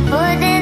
people